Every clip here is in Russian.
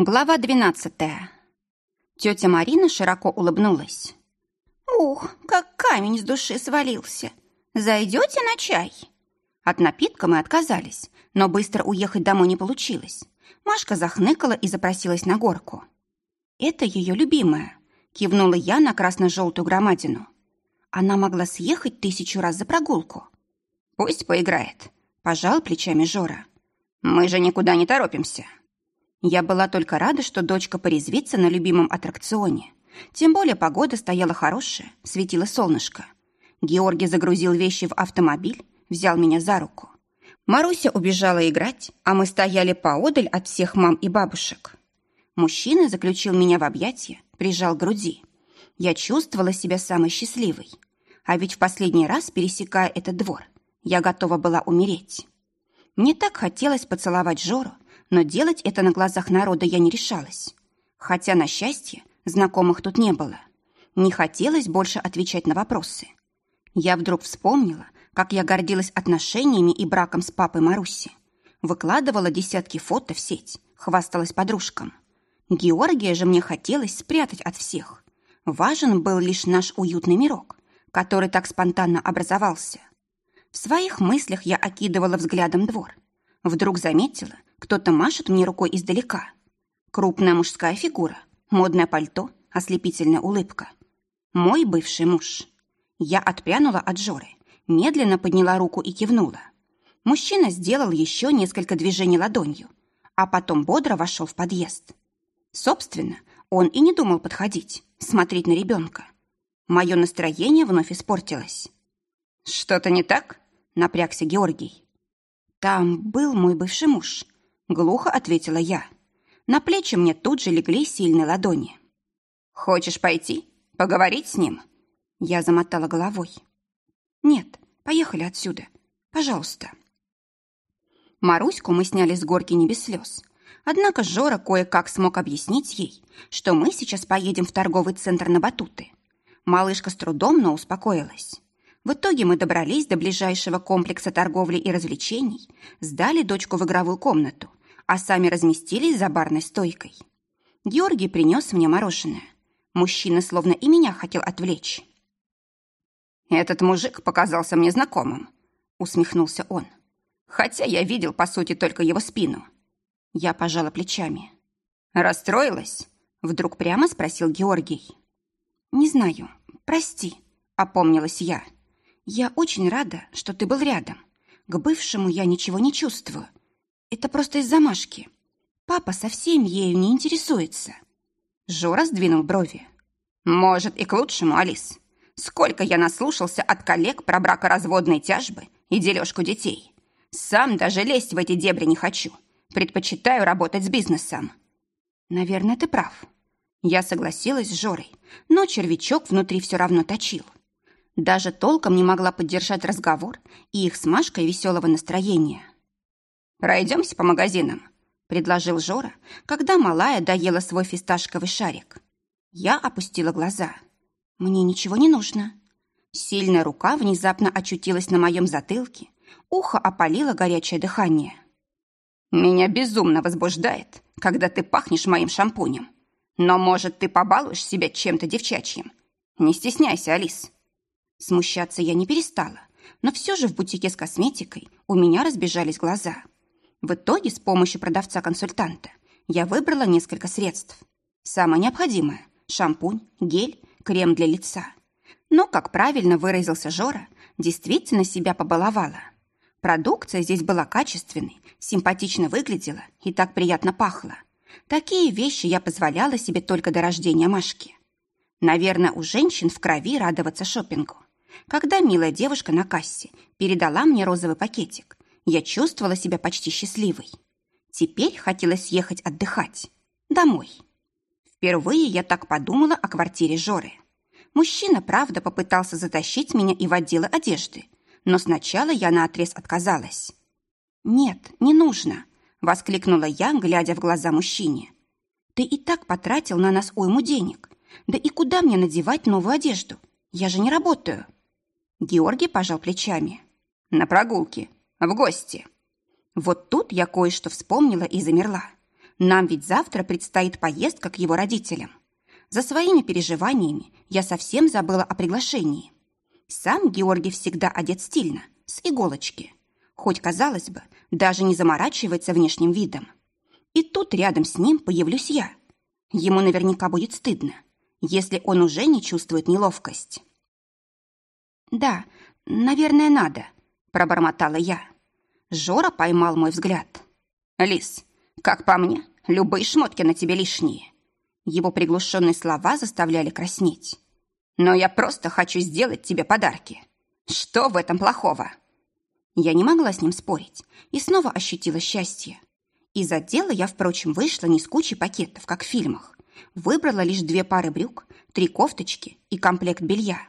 Глава двенадцатая. Тетя Марина широко улыбнулась. «Ух, как камень с души свалился! Зайдете на чай?» От напитка мы отказались, но быстро уехать домой не получилось. Машка захныкала и запросилась на горку. «Это ее любимая», — кивнула я на красно-желтую громадину. Она могла съехать тысячу раз за прогулку. «Пусть поиграет», — пожал плечами Жора. «Мы же никуда не торопимся». Я была только рада, что дочка порезвится на любимом аттракционе. Тем более погода стояла хорошая, светило солнышко. Георгий загрузил вещи в автомобиль, взял меня за руку. Маруся убежала играть, а мы стояли поодаль от всех мам и бабушек. Мужчина заключил меня в объятия, прижал к груди. Я чувствовала себя самой счастливой. А ведь в последний раз, пересекая этот двор, я готова была умереть. Мне так хотелось поцеловать Жору, но делать это на глазах народа я не решалась. Хотя, на счастье, знакомых тут не было. Не хотелось больше отвечать на вопросы. Я вдруг вспомнила, как я гордилась отношениями и браком с папой Маруси. Выкладывала десятки фото в сеть, хвасталась подружкам. Георгия же мне хотелось спрятать от всех. Важен был лишь наш уютный мирок, который так спонтанно образовался. В своих мыслях я окидывала взглядом двор. Вдруг заметила, кто-то машет мне рукой издалека. Крупная мужская фигура, модное пальто, ослепительная улыбка. Мой бывший муж. Я отпрянула от Жоры, медленно подняла руку и кивнула. Мужчина сделал еще несколько движений ладонью, а потом бодро вошел в подъезд. Собственно, он и не думал подходить, смотреть на ребенка. Мое настроение вновь испортилось. «Что-то не так?» — напрягся Георгий. «Там был мой бывший муж», Глухо ответила я. На плечи мне тут же легли сильные ладони. «Хочешь пойти? Поговорить с ним?» Я замотала головой. «Нет, поехали отсюда. Пожалуйста». Маруську мы сняли с горки не без слез. Однако Жора кое-как смог объяснить ей, что мы сейчас поедем в торговый центр на батуты. Малышка с трудом, но успокоилась. В итоге мы добрались до ближайшего комплекса торговли и развлечений, сдали дочку в игровую комнату а сами разместились за барной стойкой. Георгий принес мне мороженое. Мужчина словно и меня хотел отвлечь. «Этот мужик показался мне знакомым», — усмехнулся он. «Хотя я видел, по сути, только его спину». Я пожала плечами. «Расстроилась?» — вдруг прямо спросил Георгий. «Не знаю. Прости», — опомнилась я. «Я очень рада, что ты был рядом. К бывшему я ничего не чувствую. Это просто из-за Машки. Папа совсем ею не интересуется. Жора сдвинул брови. Может, и к лучшему, Алис. Сколько я наслушался от коллег про бракоразводные тяжбы и дележку детей. Сам даже лезть в эти дебри не хочу. Предпочитаю работать с бизнесом. Наверное, ты прав. Я согласилась с Жорой, но червячок внутри все равно точил. Даже толком не могла поддержать разговор и их с Машкой веселого настроения. «Пройдемся по магазинам», — предложил Жора, когда малая доела свой фисташковый шарик. Я опустила глаза. «Мне ничего не нужно». Сильная рука внезапно очутилась на моем затылке, ухо опалило горячее дыхание. «Меня безумно возбуждает, когда ты пахнешь моим шампунем. Но, может, ты побалуешь себя чем-то девчачьим? Не стесняйся, Алис». Смущаться я не перестала, но все же в бутике с косметикой у меня разбежались глаза. В итоге с помощью продавца-консультанта я выбрала несколько средств. Самое необходимое – шампунь, гель, крем для лица. Но, как правильно выразился Жора, действительно себя побаловала. Продукция здесь была качественной, симпатично выглядела и так приятно пахла. Такие вещи я позволяла себе только до рождения Машки. Наверное, у женщин в крови радоваться шопингу. Когда милая девушка на кассе передала мне розовый пакетик, я чувствовала себя почти счастливой. Теперь хотелось ехать отдыхать. Домой. Впервые я так подумала о квартире Жоры. Мужчина, правда, попытался затащить меня и в отделы одежды, но сначала я наотрез отказалась. «Нет, не нужно», — воскликнула я, глядя в глаза мужчине. «Ты и так потратил на нас уйму денег. Да и куда мне надевать новую одежду? Я же не работаю». Георгий пожал плечами. «На прогулке. В гости. Вот тут я кое-что вспомнила и замерла. Нам ведь завтра предстоит поездка к его родителям. За своими переживаниями я совсем забыла о приглашении. Сам Георгий всегда одет стильно, с иголочки. Хоть, казалось бы, даже не заморачивается внешним видом. И тут рядом с ним появлюсь я. Ему наверняка будет стыдно, если он уже не чувствует неловкость. «Да, наверное, надо», — пробормотала я. Жора поймал мой взгляд. «Лис, как по мне, любые шмотки на тебе лишние». Его приглушенные слова заставляли краснеть. «Но я просто хочу сделать тебе подарки. Что в этом плохого?» Я не могла с ним спорить и снова ощутила счастье. Из отдела я, впрочем, вышла не с кучей пакетов, как в фильмах. Выбрала лишь две пары брюк, три кофточки и комплект белья.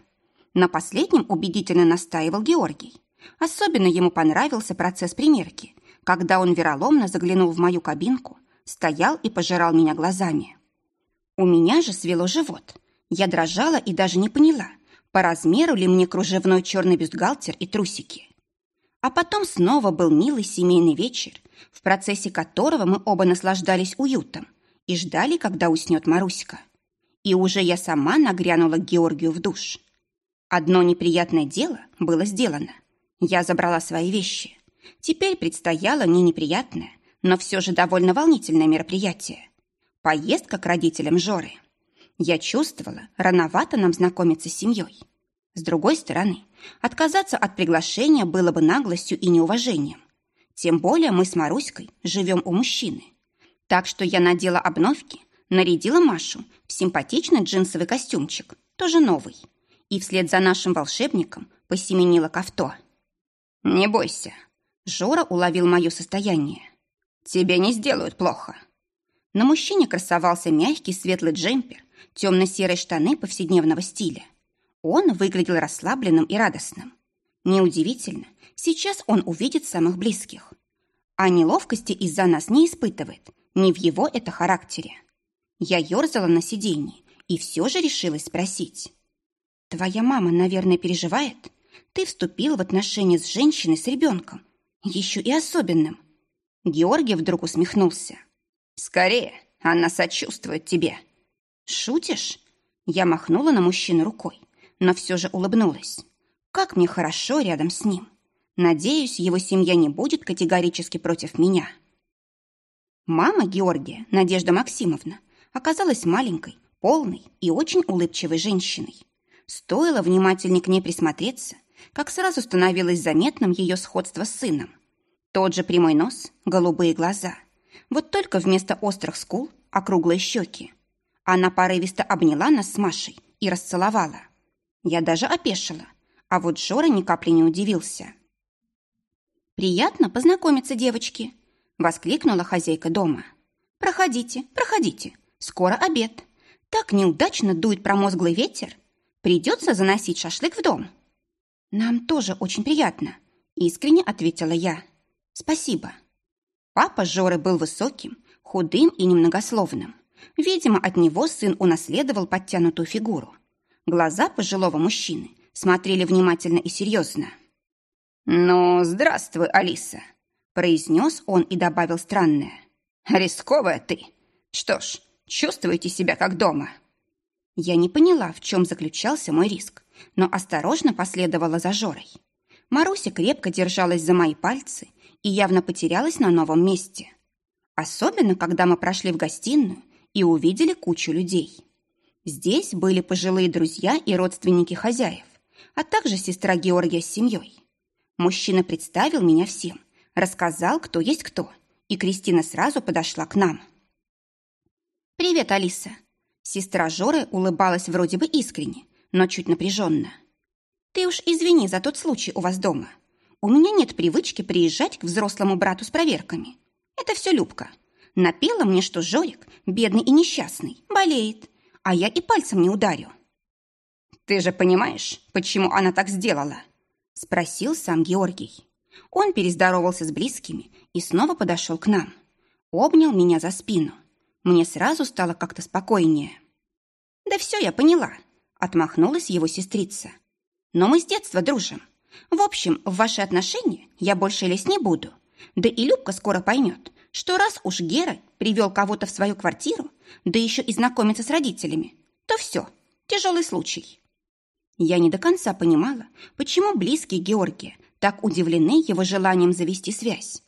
На последнем убедительно настаивал Георгий. Особенно ему понравился процесс примерки, когда он вероломно заглянул в мою кабинку, стоял и пожирал меня глазами. У меня же свело живот. Я дрожала и даже не поняла, по размеру ли мне кружевной черный бюстгальтер и трусики. А потом снова был милый семейный вечер, в процессе которого мы оба наслаждались уютом и ждали, когда уснет Маруська. И уже я сама нагрянула к Георгию в душ. Одно неприятное дело было сделано. Я забрала свои вещи. Теперь предстояло не неприятное, но все же довольно волнительное мероприятие. Поездка к родителям Жоры. Я чувствовала, рановато нам знакомиться с семьей. С другой стороны, отказаться от приглашения было бы наглостью и неуважением. Тем более мы с Маруськой живем у мужчины. Так что я надела обновки, нарядила Машу в симпатичный джинсовый костюмчик, тоже новый, и вслед за нашим волшебником посеменила к авто. «Не бойся», — Жора уловил мое состояние. «Тебе не сделают плохо». На мужчине красовался мягкий светлый джемпер, темно-серые штаны повседневного стиля — он выглядел расслабленным и радостным. Неудивительно, сейчас он увидит самых близких. А неловкости из-за нас не испытывает, не в его это характере. Я ерзала на сиденье и все же решилась спросить. «Твоя мама, наверное, переживает? Ты вступил в отношения с женщиной с ребенком, еще и особенным». Георгий вдруг усмехнулся. «Скорее, она сочувствует тебе». «Шутишь?» Я махнула на мужчину рукой но все же улыбнулась. Как мне хорошо рядом с ним. Надеюсь, его семья не будет категорически против меня. Мама Георгия, Надежда Максимовна, оказалась маленькой, полной и очень улыбчивой женщиной. Стоило внимательнее к ней присмотреться, как сразу становилось заметным ее сходство с сыном. Тот же прямой нос, голубые глаза. Вот только вместо острых скул – округлые щеки. Она порывисто обняла нас с Машей и расцеловала. Я даже опешила, а вот Жора ни капли не удивился. «Приятно познакомиться, девочки!» — воскликнула хозяйка дома. «Проходите, проходите, скоро обед. Так неудачно дует промозглый ветер. Придется заносить шашлык в дом». «Нам тоже очень приятно», — искренне ответила я. «Спасибо». Папа Жоры был высоким, худым и немногословным. Видимо, от него сын унаследовал подтянутую фигуру. Глаза пожилого мужчины смотрели внимательно и серьезно. «Ну, здравствуй, Алиса», — произнес он и добавил странное. «Рисковая ты. Что ж, чувствуете себя как дома?» Я не поняла, в чем заключался мой риск, но осторожно последовала за Жорой. Маруся крепко держалась за мои пальцы и явно потерялась на новом месте. Особенно, когда мы прошли в гостиную и увидели кучу людей. Здесь были пожилые друзья и родственники хозяев, а также сестра Георгия с семьей. Мужчина представил меня всем, рассказал, кто есть кто, и Кристина сразу подошла к нам. «Привет, Алиса!» Сестра Жоры улыбалась вроде бы искренне, но чуть напряженно. «Ты уж извини за тот случай у вас дома. У меня нет привычки приезжать к взрослому брату с проверками. Это все Любка. Напела мне, что Жорик, бедный и несчастный, болеет, а я и пальцем не ударю. «Ты же понимаешь, почему она так сделала?» – спросил сам Георгий. Он перездоровался с близкими и снова подошел к нам. Обнял меня за спину. Мне сразу стало как-то спокойнее. «Да все я поняла», – отмахнулась его сестрица. «Но мы с детства дружим. В общем, в ваши отношения я больше лезть не буду. Да и Любка скоро поймет, что раз уж Гера привел кого-то в свою квартиру, да еще и знакомиться с родителями, то все, тяжелый случай. Я не до конца понимала, почему близкие Георгия так удивлены его желанием завести связь.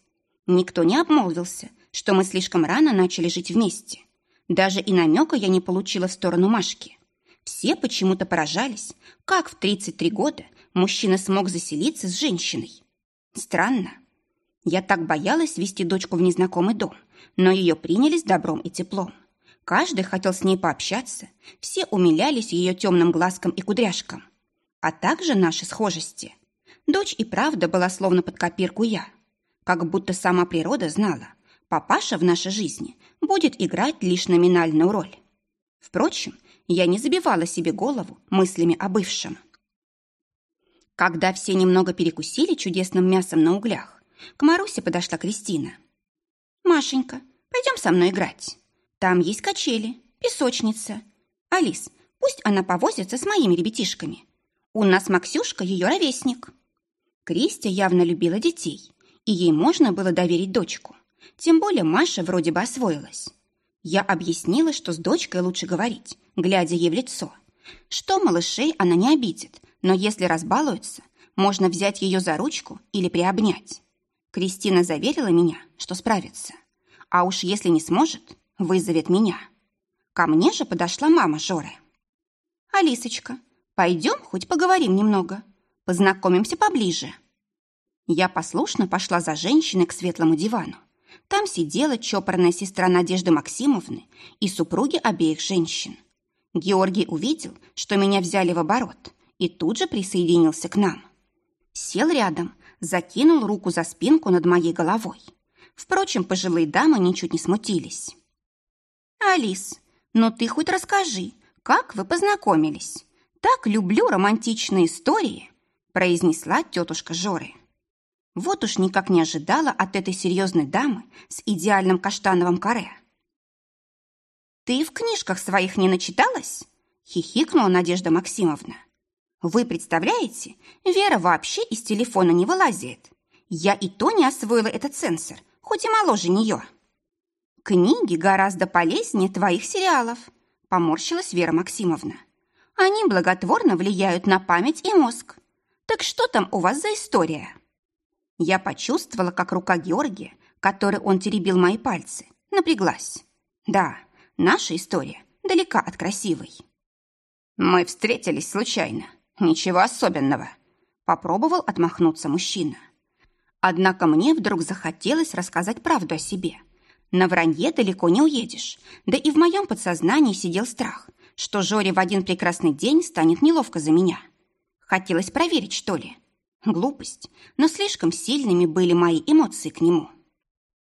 Никто не обмолвился, что мы слишком рано начали жить вместе. Даже и намека я не получила в сторону Машки. Все почему-то поражались, как в 33 года мужчина смог заселиться с женщиной. Странно. Я так боялась вести дочку в незнакомый дом, но ее приняли с добром и теплом. Каждый хотел с ней пообщаться, все умилялись ее темным глазкам и кудряшкам. А также наши схожести. Дочь и правда была словно под копирку я. Как будто сама природа знала, папаша в нашей жизни будет играть лишь номинальную роль. Впрочем, я не забивала себе голову мыслями о бывшем. Когда все немного перекусили чудесным мясом на углях, к Марусе подошла Кристина. «Машенька, пойдем со мной играть. Там есть качели, песочница. Алис, пусть она повозится с моими ребятишками. У нас Максюшка ее ровесник». Кристия явно любила детей, и ей можно было доверить дочку. Тем более Маша вроде бы освоилась. Я объяснила, что с дочкой лучше говорить, глядя ей в лицо. Что малышей она не обидит, но если разбалуется, можно взять ее за ручку или приобнять. Кристина заверила меня, что справится. А уж если не сможет, вызовет меня. Ко мне же подошла мама Жоры. «Алисочка, пойдем хоть поговорим немного. Познакомимся поближе». Я послушно пошла за женщиной к светлому дивану. Там сидела чопорная сестра Надежды Максимовны и супруги обеих женщин. Георгий увидел, что меня взяли в оборот, и тут же присоединился к нам. Сел рядом, закинул руку за спинку над моей головой. Впрочем, пожилые дамы ничуть не смутились. «Алис, ну ты хоть расскажи, как вы познакомились? Так люблю романтичные истории», произнесла тетушка Жоры. Вот уж никак не ожидала от этой серьезной дамы с идеальным каштановым каре. «Ты в книжках своих не начиталась?» — хихикнула Надежда Максимовна. «Вы представляете, Вера вообще из телефона не вылазит. Я и то не освоила этот сенсор, хоть и моложе нее». «Книги гораздо полезнее твоих сериалов», — поморщилась Вера Максимовна. «Они благотворно влияют на память и мозг. Так что там у вас за история?» Я почувствовала, как рука Георгия, которой он теребил мои пальцы, напряглась. Да, наша история далека от красивой. Мы встретились случайно. Ничего особенного. Попробовал отмахнуться мужчина. Однако мне вдруг захотелось рассказать правду о себе. На вранье далеко не уедешь. Да и в моем подсознании сидел страх, что Жоре в один прекрасный день станет неловко за меня. Хотелось проверить, что ли. Глупость, но слишком сильными были мои эмоции к нему.